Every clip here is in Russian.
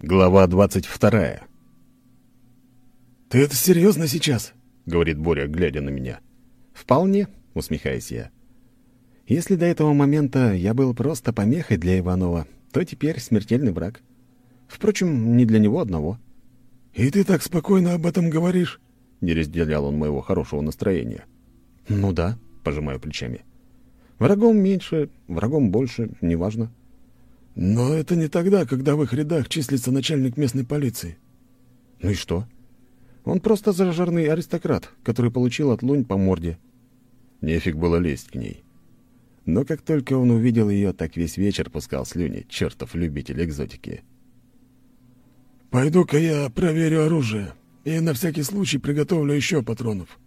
Глава двадцать вторая. «Ты это серьезно сейчас?» — говорит Боря, глядя на меня. «Вполне», — усмехаюсь я. «Если до этого момента я был просто помехой для Иванова, то теперь смертельный враг. Впрочем, не для него одного». «И ты так спокойно об этом говоришь?» — не разделял он моего хорошего настроения. «Ну да», — пожимаю плечами. «Врагом меньше, врагом больше, неважно». Но это не тогда, когда в их рядах числится начальник местной полиции. Ну и что? Он просто зажарный аристократ, который получил от Лунь по морде. Нефиг было лезть к ней. Но как только он увидел ее, так весь вечер пускал слюни, чертов любитель экзотики. «Пойду-ка я проверю оружие и на всякий случай приготовлю еще патронов».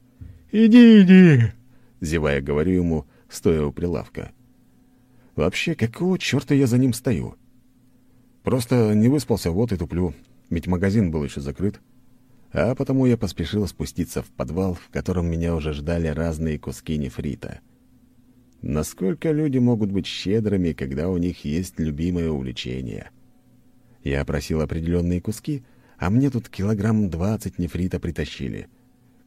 «Иди, иди!» — зевая говорю ему, стоя у прилавка. Вообще, какого черта я за ним стою? Просто не выспался, вот и туплю, ведь магазин был еще закрыт. А потому я поспешил спуститься в подвал, в котором меня уже ждали разные куски нефрита. Насколько люди могут быть щедрыми, когда у них есть любимое увлечение? Я просил определенные куски, а мне тут килограмм двадцать нефрита притащили.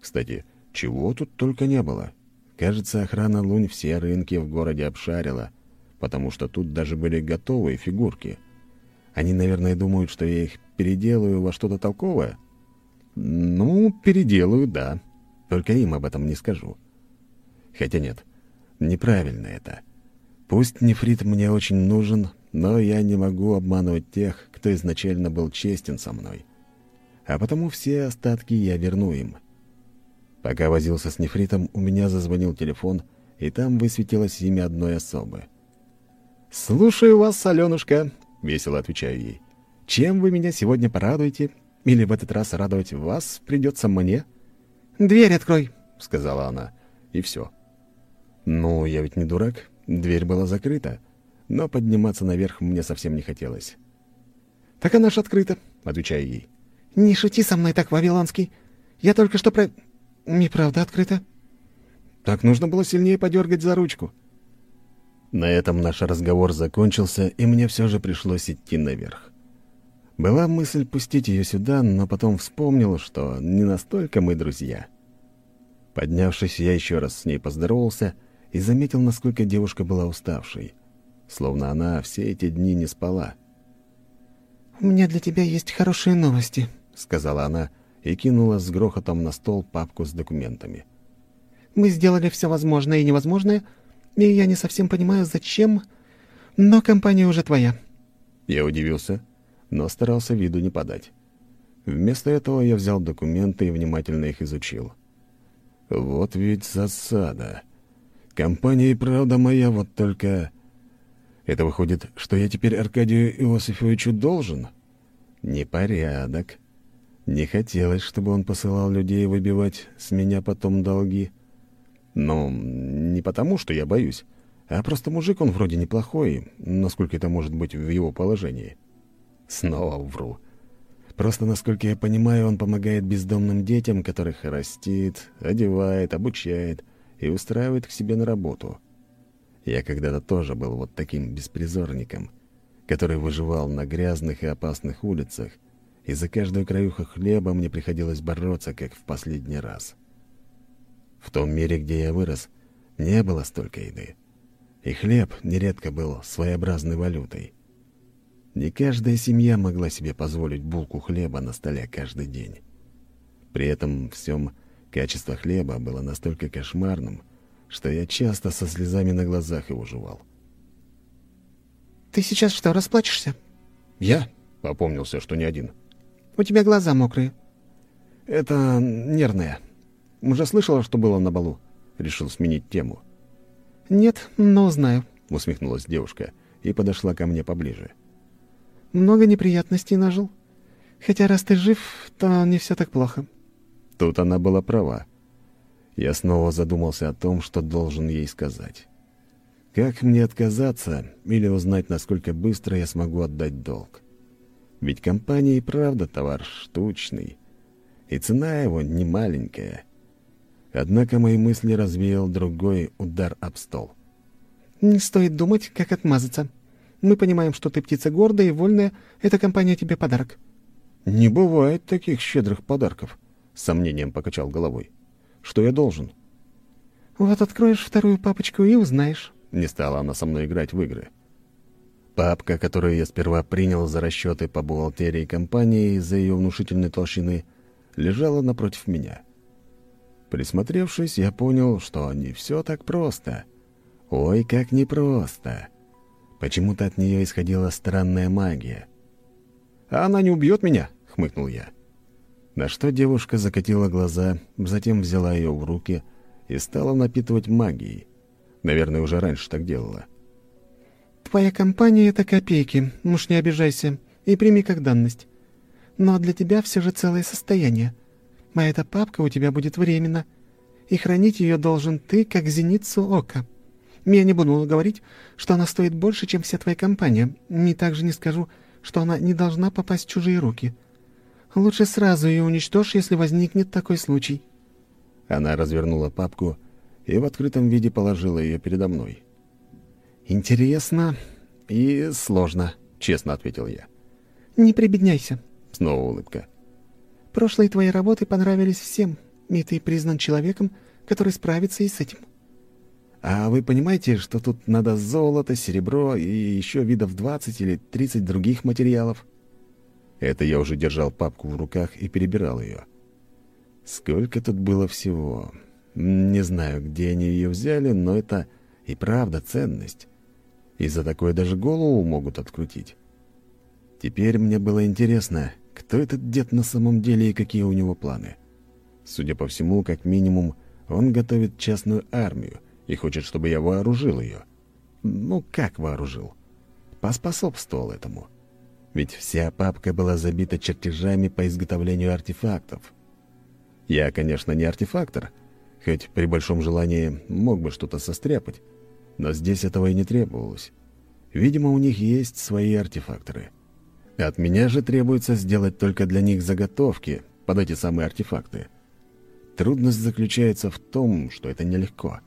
Кстати, чего тут только не было. Кажется, охрана Лунь все рынки в городе обшарила — потому что тут даже были готовые фигурки. Они, наверное, думают, что я их переделаю во что-то толковое. Ну, переделаю, да. Только им об этом не скажу. Хотя нет, неправильно это. Пусть нефрит мне очень нужен, но я не могу обманывать тех, кто изначально был честен со мной. А потому все остатки я верну им. Пока возился с нефритом, у меня зазвонил телефон, и там высветилось имя одной особы — «Слушаю вас, Аленушка», — весело отвечаю ей. «Чем вы меня сегодня порадуете? Или в этот раз радовать вас придется мне?» «Дверь открой», — сказала она, и все. «Ну, я ведь не дурак, дверь была закрыта, но подниматься наверх мне совсем не хотелось». «Так она ж открыта», — отвечаю ей. «Не шути со мной так, Вавилонский. Я только что про... Неправда открыта». «Так нужно было сильнее подергать за ручку». На этом наш разговор закончился, и мне все же пришлось идти наверх. Была мысль пустить ее сюда, но потом вспомнил, что не настолько мы друзья. Поднявшись, я еще раз с ней поздоровался и заметил, насколько девушка была уставшей. Словно она все эти дни не спала. «У меня для тебя есть хорошие новости», — сказала она и кинула с грохотом на стол папку с документами. «Мы сделали все возможное и невозможное, — и я не совсем понимаю, зачем, но компания уже твоя». Я удивился, но старался виду не подать. Вместо этого я взял документы и внимательно их изучил. Вот ведь засада. Компания и правда моя, вот только... Это выходит, что я теперь Аркадию Иосифовичу должен? Непорядок. Не хотелось, чтобы он посылал людей выбивать с меня потом долги. Но не потому, что я боюсь, а просто мужик он вроде неплохой, насколько это может быть в его положении. Снова вру. Просто, насколько я понимаю, он помогает бездомным детям, которых растит, одевает, обучает и устраивает к себе на работу. Я когда-то тоже был вот таким беспризорником, который выживал на грязных и опасных улицах, и за каждую краюху хлеба мне приходилось бороться, как в последний раз. В том мире, где я вырос, не было столько еды. И хлеб нередко был своеобразной валютой. Не каждая семья могла себе позволить булку хлеба на столе каждый день. При этом всем качество хлеба было настолько кошмарным, что я часто со слезами на глазах его жевал. «Ты сейчас что, расплачешься?» «Я?» — попомнился, что не один. «У тебя глаза мокрые». «Это нервное», уже слышала, что было на балу?» Решил сменить тему. «Нет, но знаю», — усмехнулась девушка и подошла ко мне поближе. «Много неприятностей нажил. Хотя раз ты жив, то не все так плохо». Тут она была права. Я снова задумался о том, что должен ей сказать. Как мне отказаться или узнать, насколько быстро я смогу отдать долг? Ведь компания и правда товар штучный, и цена его не маленькая. Однако мои мысли развеял другой удар об стол. «Не стоит думать, как отмазаться. Мы понимаем, что ты птица гордая и вольная. Эта компания тебе подарок». «Не бывает таких щедрых подарков», — с сомнением покачал головой. «Что я должен?» «Вот откроешь вторую папочку и узнаешь». Не стала она со мной играть в игры. Папка, которую я сперва принял за расчеты по бухгалтерии компании из-за ее внушительной толщины, лежала напротив меня. Присмотревшись, я понял, что не все так просто. Ой, как непросто. Почему-то от нее исходила странная магия. «А она не убьет меня?» — хмыкнул я. На что девушка закатила глаза, затем взяла ее в руки и стала напитывать магией. Наверное, уже раньше так делала. «Твоя компания — это копейки, уж не обижайся, и прими как данность. Но для тебя все же целое состояние. А эта папка у тебя будет временно, и хранить ее должен ты, как зеницу ока. Я не буду говорить, что она стоит больше, чем вся твоя компания, и также не скажу, что она не должна попасть в чужие руки. Лучше сразу ее уничтожь, если возникнет такой случай». Она развернула папку и в открытом виде положила ее передо мной. «Интересно и сложно», — честно ответил я. «Не прибедняйся», — снова улыбка. «Прошлые твои работы понравились всем, и ты признан человеком, который справится и с этим». «А вы понимаете, что тут надо золото, серебро и еще видов 20 или 30 других материалов?» Это я уже держал папку в руках и перебирал ее. Сколько тут было всего. Не знаю, где они ее взяли, но это и правда ценность. И за такое даже голову могут открутить. Теперь мне было интересно, кто этот дед на самом деле и какие у него планы. Судя по всему, как минимум, он готовит частную армию и хочет, чтобы я вооружил ее. Ну, как вооружил? Поспособствовал этому. Ведь вся папка была забита чертежами по изготовлению артефактов. Я, конечно, не артефактор, хоть при большом желании мог бы что-то состряпать, но здесь этого и не требовалось. Видимо, у них есть свои артефакторы. От меня же требуется сделать только для них заготовки под эти самые артефакты. Трудность заключается в том, что это нелегко.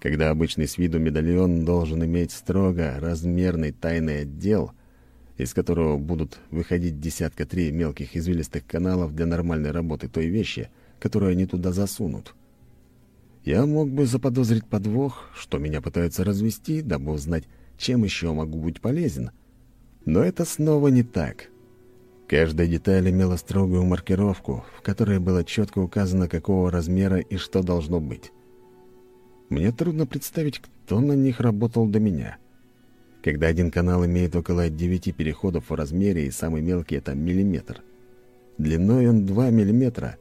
Когда обычный с виду медальон должен иметь строго размерный тайный отдел, из которого будут выходить десятка три мелких извилистых каналов для нормальной работы той вещи, которую они туда засунут. Я мог бы заподозрить подвох, что меня пытаются развести, дабы узнать, чем еще могу быть полезен. Но это снова не так. Каждая деталь имела строгую маркировку, в которой было четко указано, какого размера и что должно быть. Мне трудно представить, кто на них работал до меня. Когда один канал имеет около 9 переходов в размере, и самый мелкий — это миллиметр. Длиной он 2 миллиметра,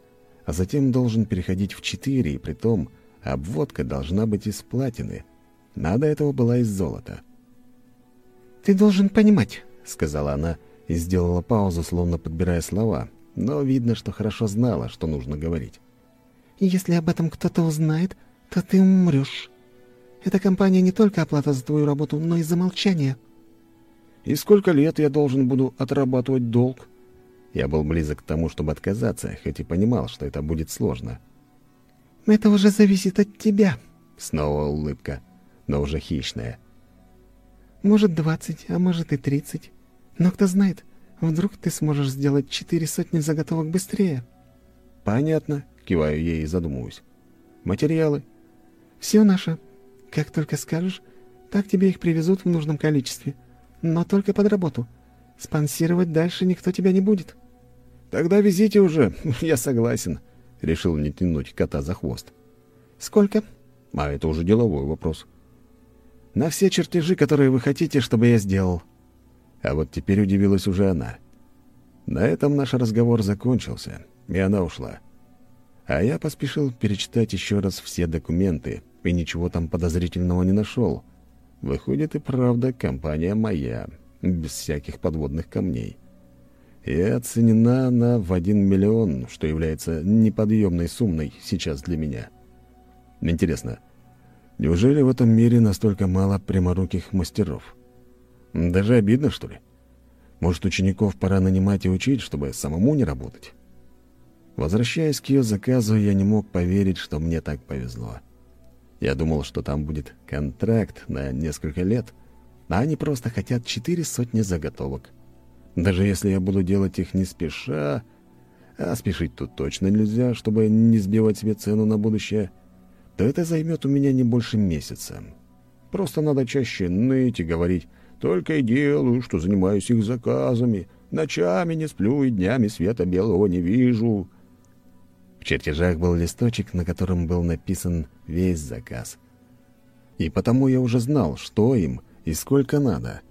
а затем должен переходить в 4, и при том — Обводка должна быть из платины. Надо этого была из золота. «Ты должен понимать», — сказала она и сделала паузу, словно подбирая слова, но видно, что хорошо знала, что нужно говорить. «Если об этом кто-то узнает, то ты умрешь. Эта компания не только оплата за твою работу, но и за молчание». «И сколько лет я должен буду отрабатывать долг?» Я был близок к тому, чтобы отказаться, хоть и понимал, что это будет сложно. Это уже зависит от тебя. Снова улыбка, но уже хищная. Может, двадцать, а может и тридцать. Но кто знает, вдруг ты сможешь сделать четыре сотни заготовок быстрее. Понятно, киваю ей и задумываюсь. Материалы? Все наше. Как только скажешь, так тебе их привезут в нужном количестве. Но только под работу. Спонсировать дальше никто тебя не будет. Тогда везите уже, я согласен. Решил не тянуть кота за хвост. «Сколько?» «А это уже деловой вопрос». «На все чертежи, которые вы хотите, чтобы я сделал». А вот теперь удивилась уже она. На этом наш разговор закончился, и она ушла. А я поспешил перечитать еще раз все документы, и ничего там подозрительного не нашел. Выходит, и правда, компания моя, без всяких подводных камней и оценена она в один миллион, что является неподъемной суммой сейчас для меня. Интересно, неужели в этом мире настолько мало пряморуких мастеров? Даже обидно, что ли? Может, учеников пора нанимать и учить, чтобы самому не работать? Возвращаясь к ее заказу, я не мог поверить, что мне так повезло. Я думал, что там будет контракт на несколько лет, а они просто хотят четыре сотни заготовок. Даже если я буду делать их не спеша, а спешить тут точно нельзя, чтобы не сбивать себе цену на будущее, то это займет у меня не больше месяца. Просто надо чаще ныть и говорить «только и делаю, что занимаюсь их заказами, ночами не сплю и днями света белого не вижу». В чертежах был листочек, на котором был написан весь заказ. И потому я уже знал, что им и сколько надо.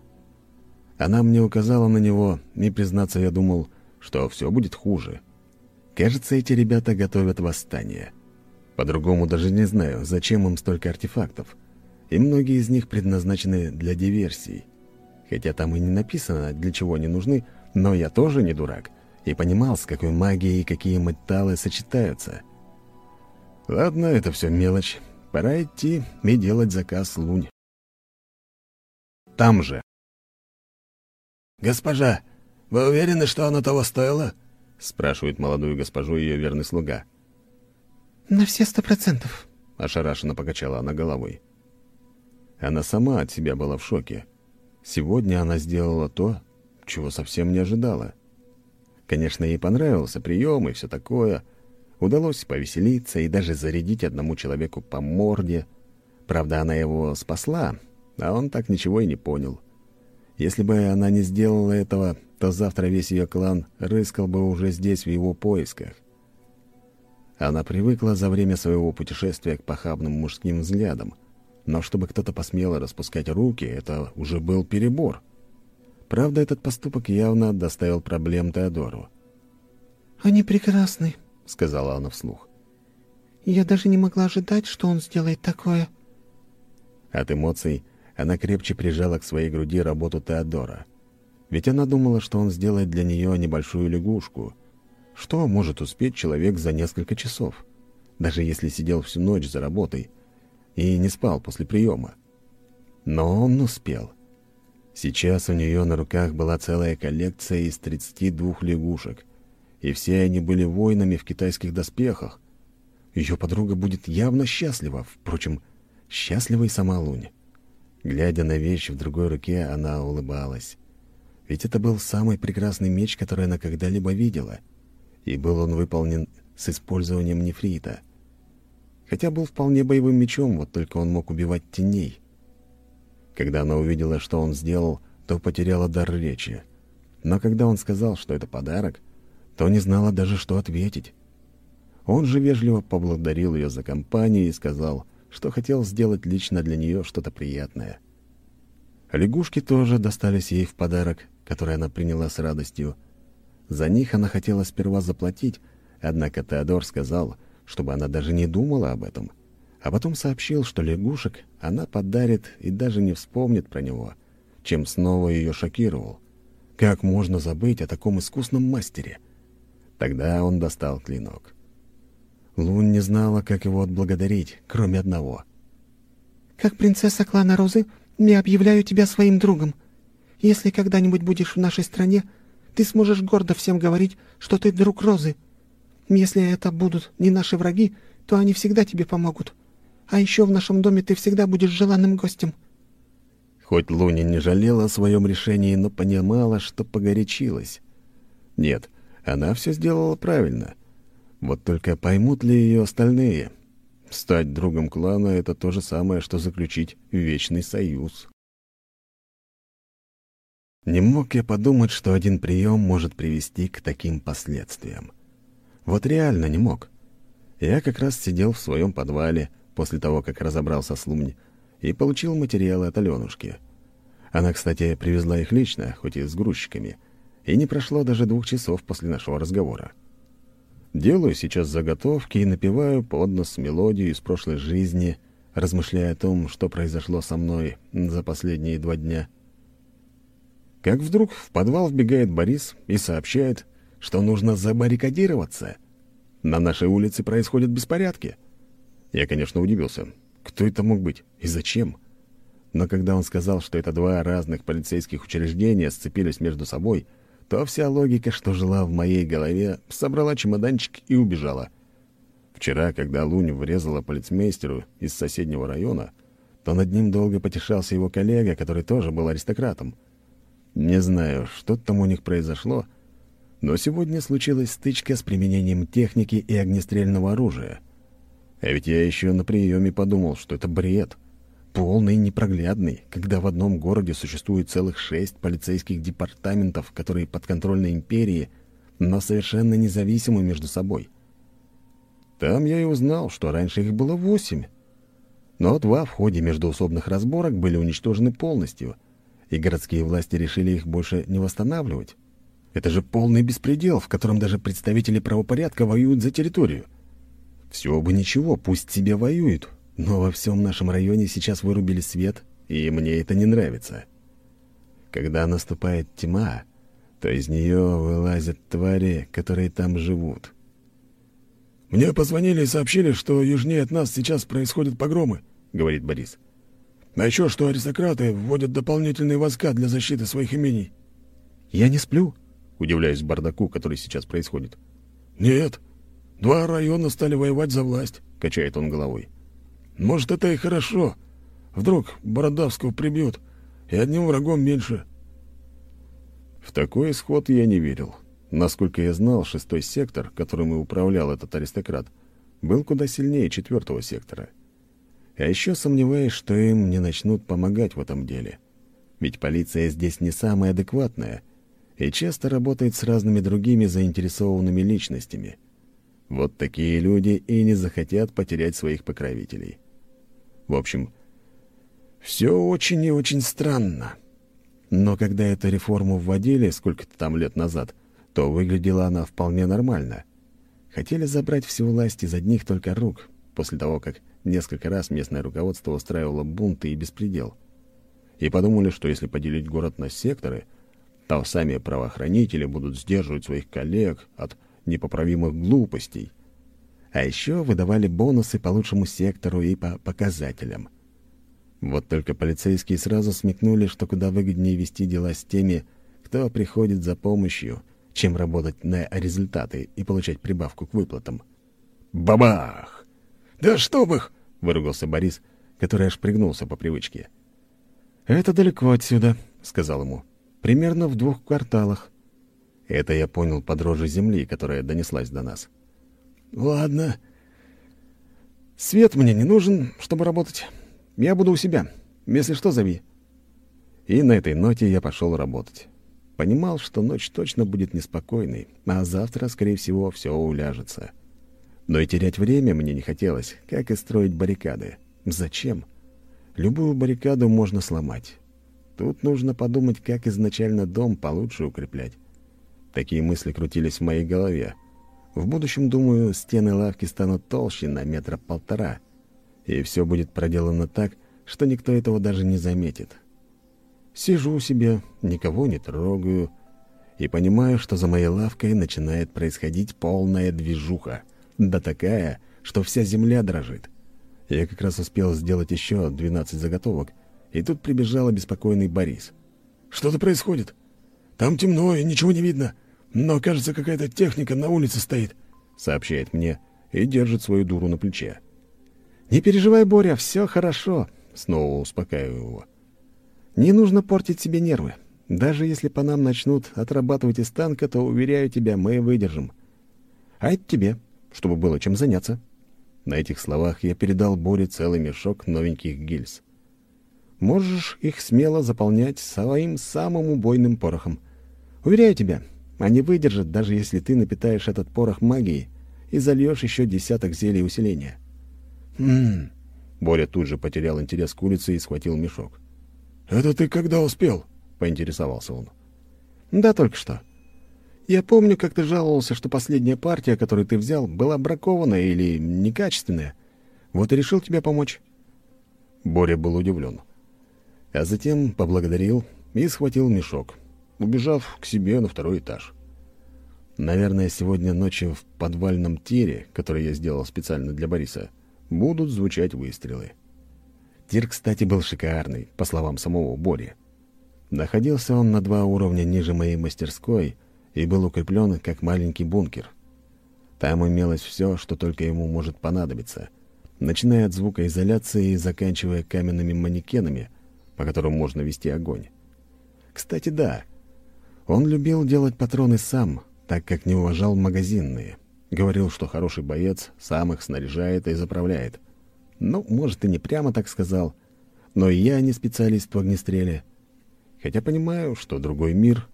Она мне указала на него, и, признаться, я думал, что все будет хуже. Кажется, эти ребята готовят восстание. По-другому даже не знаю, зачем им столько артефактов. И многие из них предназначены для диверсий. Хотя там и не написано, для чего они нужны, но я тоже не дурак и понимал, с какой магией и какие металлы сочетаются. Ладно, это все мелочь. Пора идти и делать заказ лунь. Там же. «Госпожа, вы уверены, что оно того стоило?» — спрашивает молодую госпожу ее верный слуга. «На все сто процентов», — ошарашенно покачала она головой. Она сама от себя была в шоке. Сегодня она сделала то, чего совсем не ожидала. Конечно, ей понравился прием и все такое. Удалось повеселиться и даже зарядить одному человеку по морде. Правда, она его спасла, а он так ничего и не понял. Если бы она не сделала этого, то завтра весь ее клан рыскал бы уже здесь, в его поисках. Она привыкла за время своего путешествия к похабным мужским взглядам, но чтобы кто-то посмел распускать руки, это уже был перебор. Правда, этот поступок явно доставил проблем Теодору. «Они прекрасны», — сказала она вслух. «Я даже не могла ожидать, что он сделает такое». От эмоций она крепче прижала к своей груди работу Теодора. Ведь она думала, что он сделает для нее небольшую лягушку. Что может успеть человек за несколько часов, даже если сидел всю ночь за работой и не спал после приема? Но он успел. Сейчас у нее на руках была целая коллекция из 32 лягушек, и все они были воинами в китайских доспехах. Ее подруга будет явно счастлива, впрочем, счастлива и сама Лунь. Глядя на вещь в другой руке, она улыбалась. Ведь это был самый прекрасный меч, который она когда-либо видела, и был он выполнен с использованием нефрита. Хотя был вполне боевым мечом, вот только он мог убивать теней. Когда она увидела, что он сделал, то потеряла дар речи. Но когда он сказал, что это подарок, то не знала даже, что ответить. Он же вежливо поблагодарил ее за компанию и сказал, что хотел сделать лично для нее что-то приятное. Лягушки тоже достались ей в подарок, который она приняла с радостью. За них она хотела сперва заплатить, однако Теодор сказал, чтобы она даже не думала об этом — а потом сообщил, что лягушек она подарит и даже не вспомнит про него, чем снова ее шокировал. Как можно забыть о таком искусном мастере? Тогда он достал клинок. Лун не знала, как его отблагодарить, кроме одного. «Как принцесса клана Розы, я объявляю тебя своим другом. Если когда-нибудь будешь в нашей стране, ты сможешь гордо всем говорить, что ты друг Розы. Если это будут не наши враги, то они всегда тебе помогут. А еще в нашем доме ты всегда будешь желанным гостем». Хоть Луня не жалела о своем решении, но понимала, что погорячилась. Нет, она все сделала правильно. Вот только поймут ли ее остальные? Стать другом клана — это то же самое, что заключить вечный союз. Не мог я подумать, что один прием может привести к таким последствиям. Вот реально не мог. Я как раз сидел в своем подвале — после того, как разобрался с Лумни, и получил материалы от Аленушки. Она, кстати, привезла их лично, хоть и с грузчиками, и не прошло даже двух часов после нашего разговора. Делаю сейчас заготовки и напеваю под нос мелодию из прошлой жизни, размышляя о том, что произошло со мной за последние два дня. Как вдруг в подвал вбегает Борис и сообщает, что нужно забаррикадироваться. На нашей улице происходят беспорядки — я, конечно, удивился. Кто это мог быть и зачем? Но когда он сказал, что это два разных полицейских учреждения сцепились между собой, то вся логика, что жила в моей голове, собрала чемоданчик и убежала. Вчера, когда Лунь врезала полицмейстеру из соседнего района, то над ним долго потешался его коллега, который тоже был аристократом. Не знаю, что там у них произошло, но сегодня случилась стычка с применением техники и огнестрельного оружия. А ведь я еще на приеме подумал, что это бред. Полный непроглядный, когда в одном городе существует целых шесть полицейских департаментов, которые подконтрольны империи, но совершенно независимы между собой. Там я и узнал, что раньше их было восемь. Но два в ходе междоусобных разборок были уничтожены полностью, и городские власти решили их больше не восстанавливать. Это же полный беспредел, в котором даже представители правопорядка воюют за территорию. Все бы ничего, пусть себе воюют, но во всем нашем районе сейчас вырубили свет, и мне это не нравится. Когда наступает тьма, то из нее вылазят твари, которые там живут. «Мне позвонили и сообщили, что южнее от нас сейчас происходят погромы», — говорит Борис. «А еще, что аристократы вводят дополнительные войска для защиты своих имений». «Я не сплю», — удивляюсь бардаку, который сейчас происходит. «Нет, два района стали воевать за власть», — качает он головой. «Может, это и хорошо. Вдруг Бородавского прибьют, и одним врагом меньше». В такой исход я не верил. Насколько я знал, шестой сектор, которым и управлял этот аристократ, был куда сильнее четвертого сектора — а еще сомневаюсь, что им не начнут помогать в этом деле. Ведь полиция здесь не самая адекватная и часто работает с разными другими заинтересованными личностями. Вот такие люди и не захотят потерять своих покровителей. В общем, все очень и очень странно. Но когда эту реформу вводили сколько-то там лет назад, то выглядела она вполне нормально. Хотели забрать всю власть из одних только рук, после того, как Несколько раз местное руководство устраивало бунты и беспредел. И подумали, что если поделить город на секторы, то сами правоохранители будут сдерживать своих коллег от непоправимых глупостей. А еще выдавали бонусы по лучшему сектору и по показателям. Вот только полицейские сразу смекнули, что куда выгоднее вести дела с теми, кто приходит за помощью, чем работать на результаты и получать прибавку к выплатам. Бабах! «Да чтоб их!» — выругался Борис, который аж пригнулся по привычке. «Это далеко отсюда», — сказал ему. «Примерно в двух кварталах». Это я понял по дрожи земли, которая донеслась до нас. «Ладно. Свет мне не нужен, чтобы работать. Я буду у себя. Если что, зови». И на этой ноте я пошел работать. Понимал, что ночь точно будет неспокойной, а завтра, скорее всего, все уляжется. Но и терять время мне не хотелось, как и строить баррикады. Зачем? Любую баррикаду можно сломать. Тут нужно подумать, как изначально дом получше укреплять. Такие мысли крутились в моей голове. В будущем, думаю, стены лавки станут толще на метра полтора, и все будет проделано так, что никто этого даже не заметит. Сижу себе, никого не трогаю, и понимаю, что за моей лавкой начинает происходить полная движуха — да такая, что вся земля дрожит. Я как раз успел сделать еще 12 заготовок, и тут прибежал обеспокоенный Борис. «Что-то происходит. Там темно и ничего не видно, но, кажется, какая-то техника на улице стоит», — сообщает мне и держит свою дуру на плече. «Не переживай, Боря, все хорошо», — снова успокаиваю его. «Не нужно портить себе нервы. Даже если по нам начнут отрабатывать из танка, то, уверяю тебя, мы выдержим. А это тебе чтобы было чем заняться. На этих словах я передал Боре целый мешок новеньких гильз. Можешь их смело заполнять своим самым убойным порохом. Уверяю тебя, они выдержат, даже если ты напитаешь этот порох магией и зальешь еще десяток зелий усиления. «Хм...» Боря тут же потерял интерес к улице и схватил мешок. «Это ты когда успел?» — поинтересовался он. «Да только что. Я помню, как ты жаловался, что последняя партия, которую ты взял, была бракованная или некачественная. Вот и решил тебе помочь». Боря был удивлен. А затем поблагодарил и схватил мешок, убежав к себе на второй этаж. Наверное, сегодня ночью в подвальном тире, который я сделал специально для Бориса, будут звучать выстрелы. Тир, кстати, был шикарный, по словам самого Бори. Находился он на два уровня ниже моей мастерской — и был укреплен как маленький бункер. Там имелось все, что только ему может понадобиться. начиная от звукоизоляции и заканчивая каменными манекенами, по которым можно вести огонь. Кстати, да, он любил делать патроны сам, так как не уважал магазинные. Говорил, что хороший боец сам их снаряжает и заправляет. Ну, может, и не прямо так сказал, но и я не специалист в огнестреле. Хотя понимаю, что другой мир,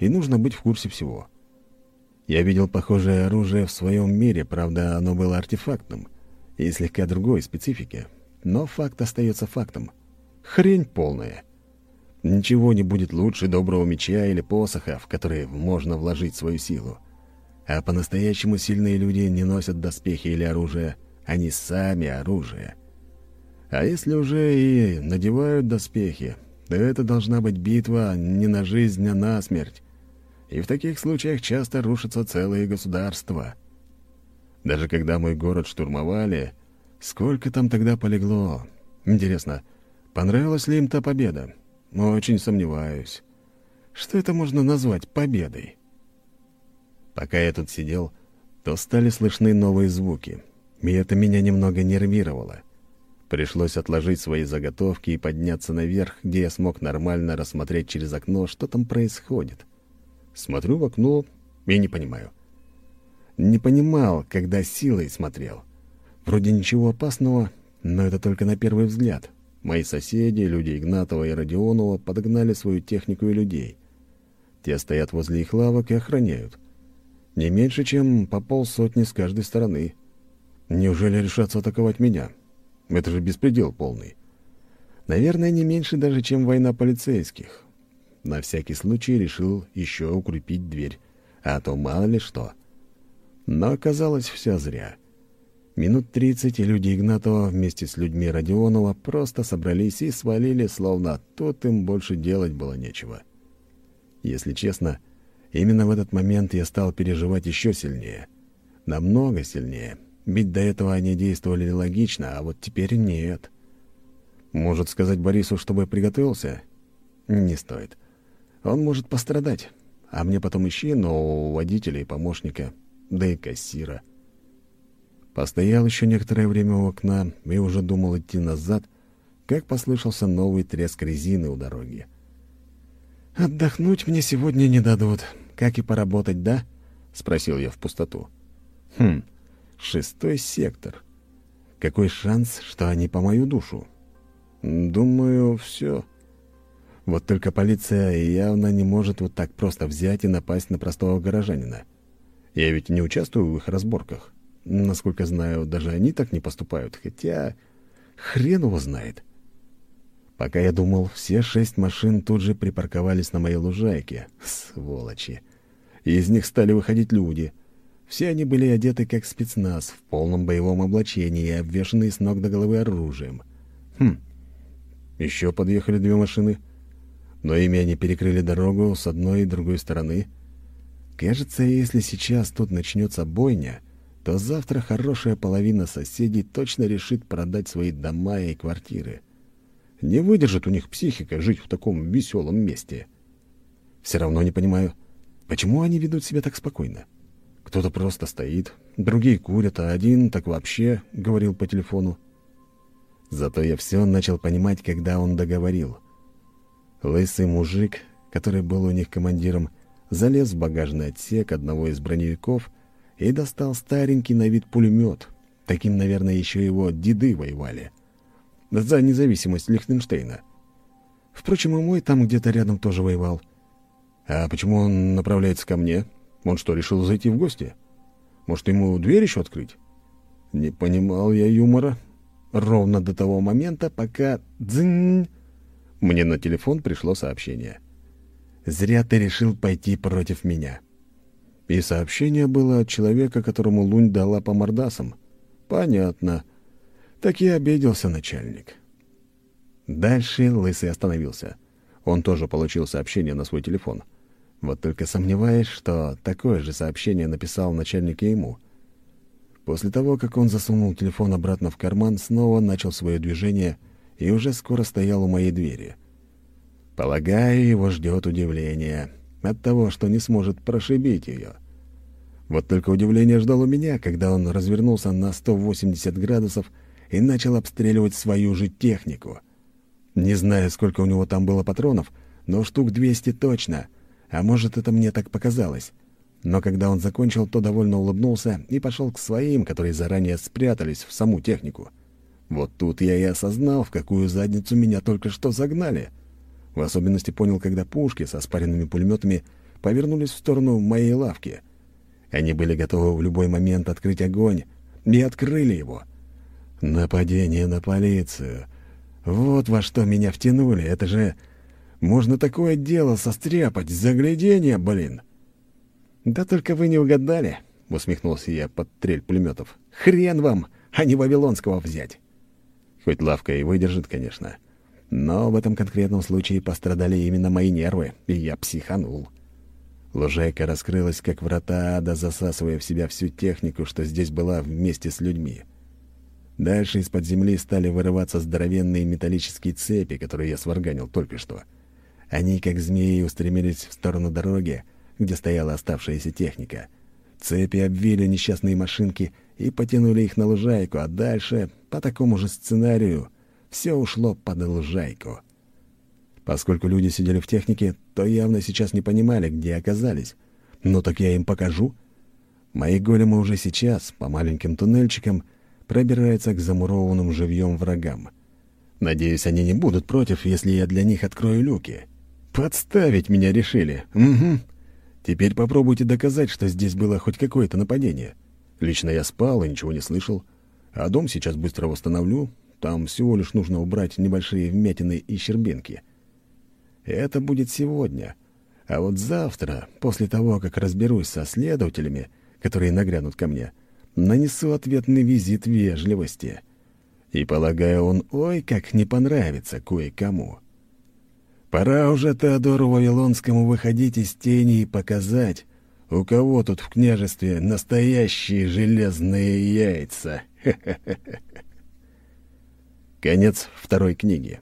и нужно быть в курсе всего. Я видел похожее оружие в своем мире, правда, оно было артефактным и слегка другой специфики. Но факт остается фактом. Хрень полная. Ничего не будет лучше доброго меча или посоха, в который можно вложить свою силу. А по-настоящему сильные люди не носят доспехи или оружие, они сами оружие. А если уже и надевают доспехи, то это должна быть битва не на жизнь, а на смерть. И в таких случаях часто рушатся целые государства. Даже когда мой город штурмовали, сколько там тогда полегло? Интересно, понравилась ли им та победа? Очень сомневаюсь. Что это можно назвать победой? Пока я тут сидел, то стали слышны новые звуки, и это меня немного нервировало. Пришлось отложить свои заготовки и подняться наверх, где я смог нормально рассмотреть через окно, что там происходит. Смотрю в окно и не понимаю. Не понимал, когда силой смотрел. Вроде ничего опасного, но это только на первый взгляд. Мои соседи, люди Игнатова и Родионова, подогнали свою технику и людей. Те стоят возле их лавок и охраняют. Не меньше, чем по полсотни с каждой стороны. Неужели решатся атаковать меня? Это же беспредел полный. Наверное, не меньше даже, чем война полицейских. На всякий случай решил еще укрепить дверь, а то мало ли что. Но оказалось все зря. Минут тридцать и люди Игнатова вместе с людьми Родионова просто собрались и свалили, словно тут им больше делать было нечего. Если честно, — Именно в этот момент я стал переживать еще сильнее. Намного сильнее. Ведь до этого они действовали логично, а вот теперь нет. Может сказать Борису, чтобы приготовился? Не стоит. Он может пострадать. А мне потом ищи нового водителя и помощника, да и кассира. Постоял еще некоторое время у окна и уже думал идти назад, как послышался новый треск резины у дороги. «Отдохнуть мне сегодня не дадут, как и поработать, да?» — спросил я в пустоту. «Хм, шестой сектор. Какой шанс, что они по мою душу?» «Думаю, все. Вот только полиция явно не может вот так просто взять и напасть на простого горожанина. Я ведь не участвую в их разборках. Насколько знаю, даже они так не поступают, хотя хрен его знает». Пока я думал, все шесть машин тут же припарковались на моей лужайке. Сволочи из них стали выходить люди. Все они были одеты как спецназ, в полном боевом облачении и обвешанные с ног до головы оружием. Хм, еще подъехали две машины, но ими они перекрыли дорогу с одной и другой стороны. Кажется, если сейчас тут начнется бойня, то завтра хорошая половина соседей точно решит продать свои дома и квартиры. Не выдержит у них психика жить в таком веселом месте. Все равно не понимаю, Почему они ведут себя так спокойно? Кто-то просто стоит, другие курят, а один так вообще говорил по телефону. Зато я все начал понимать, когда он договорил. Лысый мужик, который был у них командиром, залез в багажный отсек одного из броневиков и достал старенький на вид пулемет. Таким, наверное, еще его деды воевали. За независимость Лихтенштейна. Впрочем, и мой там где-то рядом тоже воевал. «А почему он направляется ко мне? Он что, решил зайти в гости? Может, ему дверь еще открыть?» Не понимал я юмора. Ровно до того момента, пока... Дзынь! Мне на телефон пришло сообщение. «Зря ты решил пойти против меня». И сообщение было от человека, которому Лунь дала по мордасам. «Понятно. Так и обиделся начальник». Дальше Лысый остановился. Он тоже получил сообщение на свой телефон — вот только сомневаюсь, что такое же сообщение написал начальник ему. После того, как он засунул телефон обратно в карман, снова начал свое движение и уже скоро стоял у моей двери. Полагаю, его ждет удивление от того, что не сможет прошибить ее. Вот только удивление ждало меня, когда он развернулся на 180 градусов и начал обстреливать свою же технику. Не знаю, сколько у него там было патронов, но штук 200 точно, а может, это мне так показалось. Но когда он закончил, то довольно улыбнулся и пошел к своим, которые заранее спрятались в саму технику. Вот тут я и осознал, в какую задницу меня только что загнали. В особенности понял, когда пушки со спаренными пулеметами повернулись в сторону моей лавки. Они были готовы в любой момент открыть огонь, и открыли его. Нападение на полицию. Вот во что меня втянули. Это же... Можно такое дело состряпать. Заглядение, блин. «Да только вы не угадали», — усмехнулся я под трель пулеметов. «Хрен вам, а не Вавилонского взять!» Хоть лавка и выдержит, конечно. Но в этом конкретном случае пострадали именно мои нервы, и я психанул. Лужайка раскрылась, как врата ада, засасывая в себя всю технику, что здесь была вместе с людьми. Дальше из-под земли стали вырываться здоровенные металлические цепи, которые я сварганил только что. Они, как змеи, устремились в сторону дороги, где стояла оставшаяся техника. Цепи обвили несчастные машинки и потянули их на лужайку, а дальше, по такому же сценарию, все ушло под лужайку. Поскольку люди сидели в технике, то явно сейчас не понимали, где оказались. Ну так я им покажу. Мои големы уже сейчас, по маленьким туннельчикам, пробираются к замурованным живьем врагам. Надеюсь, они не будут против, если я для них открою люки. Подставить меня решили. Угу. Теперь попробуйте доказать, что здесь было хоть какое-то нападение. Лично я спал и ничего не слышал. А дом сейчас быстро восстановлю. Там всего лишь нужно убрать небольшие вмятины и щербинки. Это будет сегодня. А вот завтра, после того, как разберусь со следователями, которые нагрянут ко мне, нанесу ответный визит вежливости. И, полагаю, он ой как не понравится кое-кому. Пора уже Теодору Вавилонскому выходить из тени и показать, у кого тут в княжестве настоящие железные яйца. Конец второй книги.